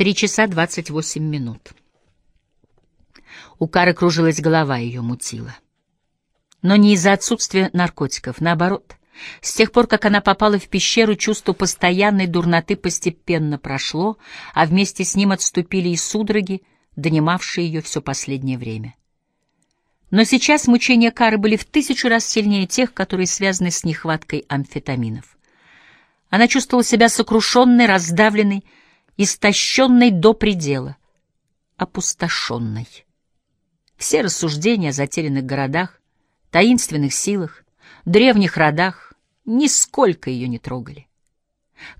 Три часа двадцать восемь минут. У Кары кружилась голова, ее мутила. Но не из-за отсутствия наркотиков, наоборот. С тех пор, как она попала в пещеру, чувство постоянной дурноты постепенно прошло, а вместе с ним отступили и судороги, донимавшие ее все последнее время. Но сейчас мучения Кары были в тысячу раз сильнее тех, которые связаны с нехваткой амфетаминов. Она чувствовала себя сокрушенной, раздавленной, истощенной до предела, опустошенной. Все рассуждения о затерянных городах, таинственных силах, древних родах нисколько ее не трогали.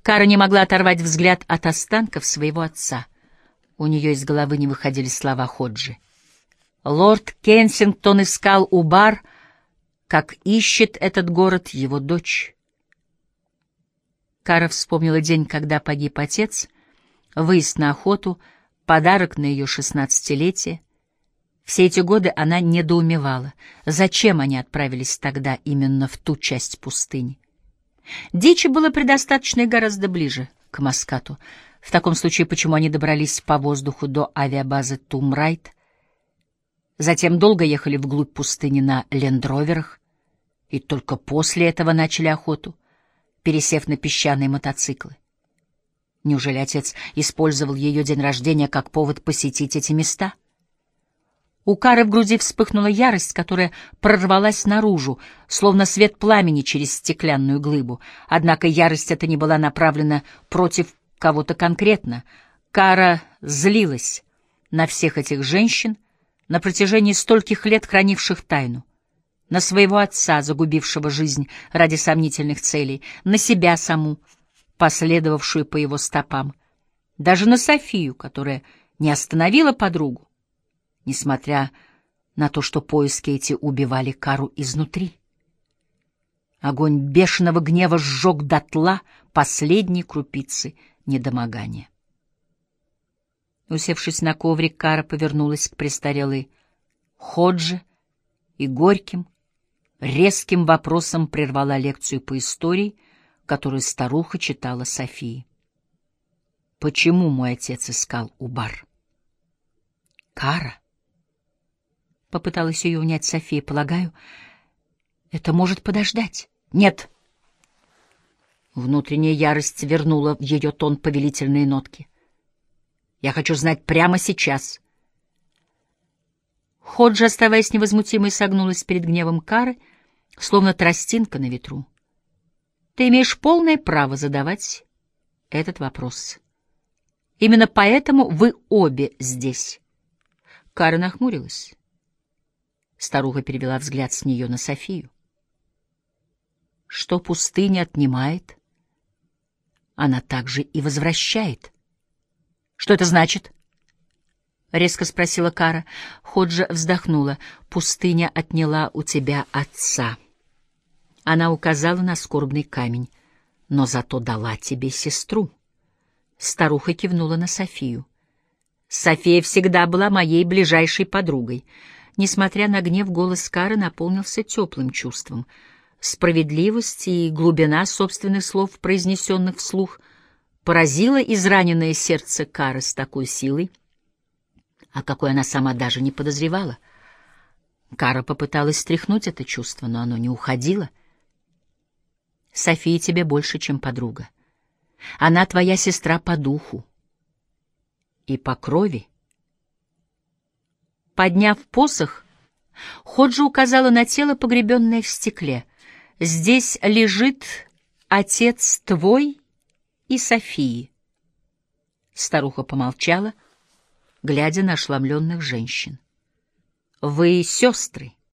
Кара не могла оторвать взгляд от останков своего отца. У нее из головы не выходили слова Ходжи. Лорд Кенсингтон искал у бар, как ищет этот город его дочь. Кара вспомнила день, когда погиб отец — выезд на охоту, подарок на ее шестнадцатилетие. Все эти годы она недоумевала, зачем они отправились тогда именно в ту часть пустыни. Дичи было предостаточно и гораздо ближе к Маскату. В таком случае, почему они добрались по воздуху до авиабазы Тумрайт? Затем долго ехали вглубь пустыни на лендроверах, и только после этого начали охоту, пересев на песчаные мотоциклы. Неужели отец использовал ее день рождения как повод посетить эти места? У Кары в груди вспыхнула ярость, которая прорвалась наружу, словно свет пламени через стеклянную глыбу. Однако ярость эта не была направлена против кого-то конкретно. Кара злилась на всех этих женщин, на протяжении стольких лет хранивших тайну, на своего отца, загубившего жизнь ради сомнительных целей, на себя саму, последовавшую по его стопам, даже на Софию, которая не остановила подругу, несмотря на то, что поиски эти убивали Кару изнутри. Огонь бешеного гнева сжег дотла последние крупицы недомогания. Усевшись на коврик, Кара повернулась к престарелой Ходже и горьким, резким вопросом прервала лекцию по истории — которую старуха читала Софии. Почему мой отец искал Убар? Кара? Попыталась ее унять София. Полагаю, это может подождать. Нет. Внутренняя ярость вернула в ее тон повелительные нотки. Я хочу знать прямо сейчас. Ходжа, оставаясь невозмутимой, согнулась перед гневом Кары, словно тростинка на ветру. Ты имеешь полное право задавать этот вопрос. Именно поэтому вы обе здесь. Кара нахмурилась. Старуха перевела взгляд с нее на Софию. Что пустыня отнимает, она также и возвращает. Что это значит? — резко спросила Кара. Ходжа вздохнула. «Пустыня отняла у тебя отца». Она указала на скорбный камень. «Но зато дала тебе сестру». Старуха кивнула на Софию. «София всегда была моей ближайшей подругой». Несмотря на гнев, голос Кары наполнился теплым чувством. Справедливость и глубина собственных слов, произнесенных вслух, поразила израненное сердце Кары с такой силой, о какой она сама даже не подозревала. Кара попыталась стряхнуть это чувство, но оно не уходило — София тебе больше, чем подруга. Она твоя сестра по духу и по крови. Подняв посох, Ходжа указала на тело, погребенное в стекле. «Здесь лежит отец твой и Софии». Старуха помолчала, глядя на ошеломленных женщин. «Вы сестры».